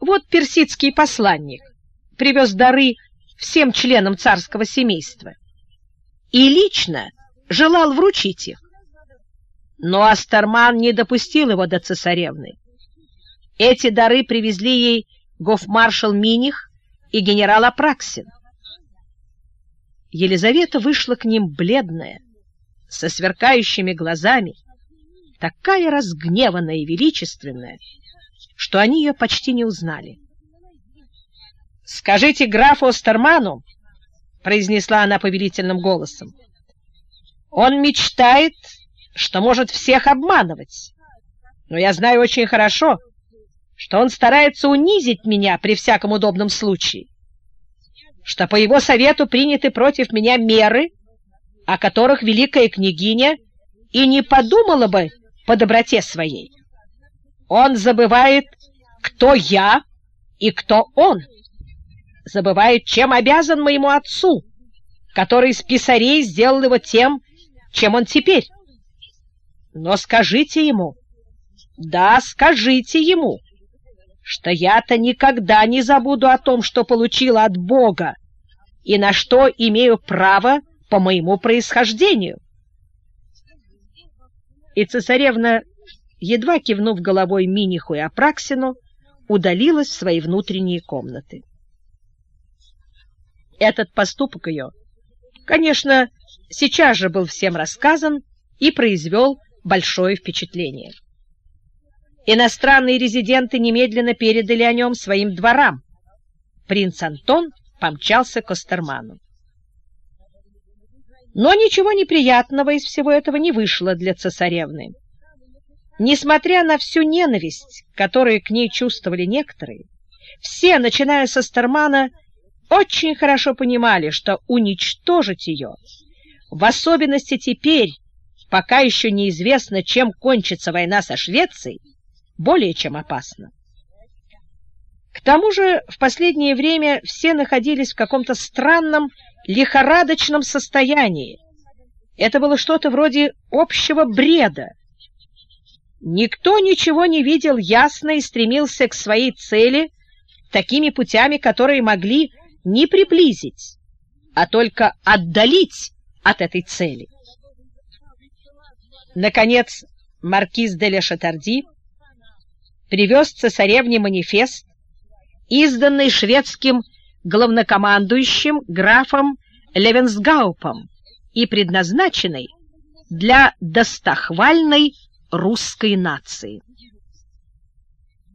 Вот персидский посланник привез дары всем членам царского семейства и лично желал вручить их. Но Астерман не допустил его до цесаревны. Эти дары привезли ей гофмаршал Миних и генерал Апраксин. Елизавета вышла к ним бледная, со сверкающими глазами, такая разгневанная и величественная, что они ее почти не узнали. «Скажите графу Остерману», — произнесла она повелительным голосом, — «он мечтает, что может всех обманывать, но я знаю очень хорошо, что он старается унизить меня при всяком удобном случае что по его совету приняты против меня меры, о которых великая княгиня и не подумала бы по доброте своей. Он забывает, кто я и кто он. Забывает, чем обязан моему отцу, который из писарей сделал его тем, чем он теперь. Но скажите ему, да, скажите ему, что я-то никогда не забуду о том, что получила от Бога, и на что имею право по моему происхождению. И цесаревна, едва кивнув головой Миниху и Апраксину, удалилась в свои внутренние комнаты. Этот поступок ее, конечно, сейчас же был всем рассказан и произвел большое впечатление. Иностранные резиденты немедленно передали о нем своим дворам. Принц Антон помчался к Остерману. Но ничего неприятного из всего этого не вышло для цесаревны. Несмотря на всю ненависть, которую к ней чувствовали некоторые, все, начиная со Стермана, очень хорошо понимали, что уничтожить ее, в особенности теперь, пока еще неизвестно, чем кончится война со Швецией, более чем опасно. К тому же в последнее время все находились в каком-то странном лихорадочном состоянии. Это было что-то вроде общего бреда. Никто ничего не видел ясно и стремился к своей цели такими путями, которые могли не приблизить, а только отдалить от этой цели. Наконец, маркиз де Лешатарди привез цесаревне манифест, изданный шведским главнокомандующим графом Левенсгаупом и предназначенный для достохвальной русской нации.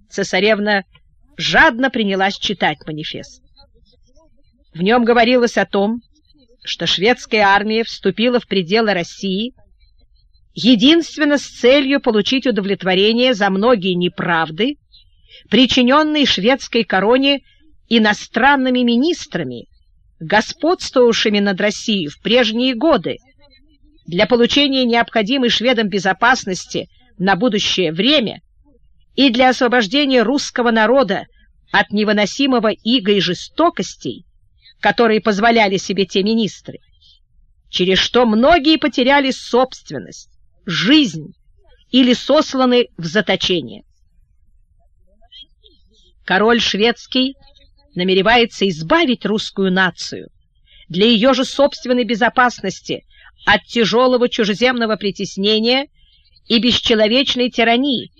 Цесаревна жадно принялась читать манифест. В нем говорилось о том, что шведская армия вступила в пределы России единственно с целью получить удовлетворение за многие неправды, причиненные шведской короне иностранными министрами, господствовавшими над Россией в прежние годы, для получения необходимой шведам безопасности на будущее время и для освобождения русского народа от невыносимого ига и жестокостей, которые позволяли себе те министры, через что многие потеряли собственность, жизнь или сосланы в заточение. Король шведский намеревается избавить русскую нацию для ее же собственной безопасности от тяжелого чужеземного притеснения и бесчеловечной тирании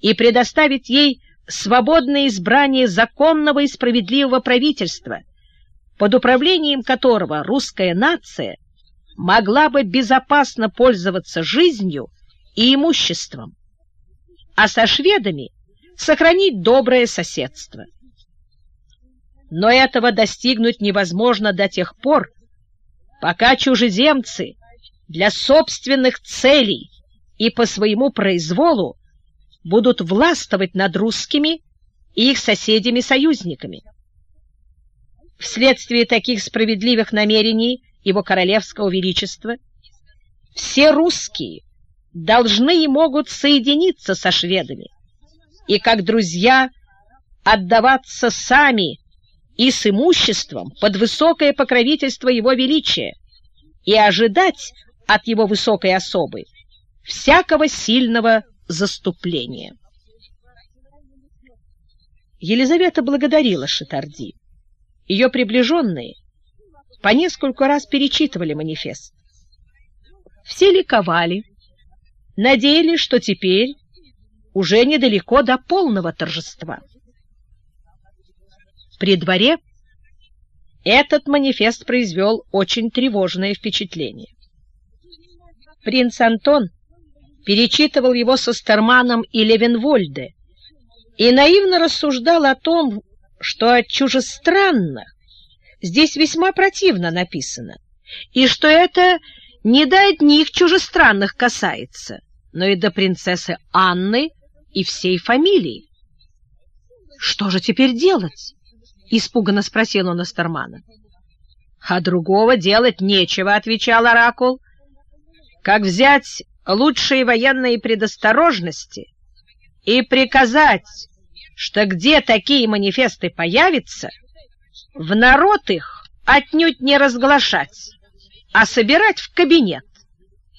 и предоставить ей свободное избрание законного и справедливого правительства, под управлением которого русская нация могла бы безопасно пользоваться жизнью и имуществом, а со шведами сохранить доброе соседство. Но этого достигнуть невозможно до тех пор, пока чужеземцы для собственных целей и по своему произволу будут властвовать над русскими и их соседями-союзниками. Вследствие таких справедливых намерений его королевского величества, все русские должны и могут соединиться со шведами и как друзья отдаваться сами и с имуществом под высокое покровительство его величия и ожидать от его высокой особы всякого сильного заступления. Елизавета благодарила Шатарди. Ее приближенные по нескольку раз перечитывали манифест. Все ликовали, надеялись, что теперь уже недалеко до полного торжества. При дворе этот манифест произвел очень тревожное впечатление. Принц Антон перечитывал его со Стерманом и Левенвольде и наивно рассуждал о том, что от чужестранных здесь весьма противно написано, и что это не до одних чужестранных касается, но и до принцессы Анны и всей фамилии. «Что же теперь делать?» — испуганно спросил он Астермана. «А другого делать нечего», — отвечал Оракул. «Как взять лучшие военные предосторожности и приказать, что где такие манифесты появятся, в народ их отнюдь не разглашать, а собирать в кабинет.